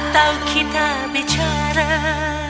atau kita bicara?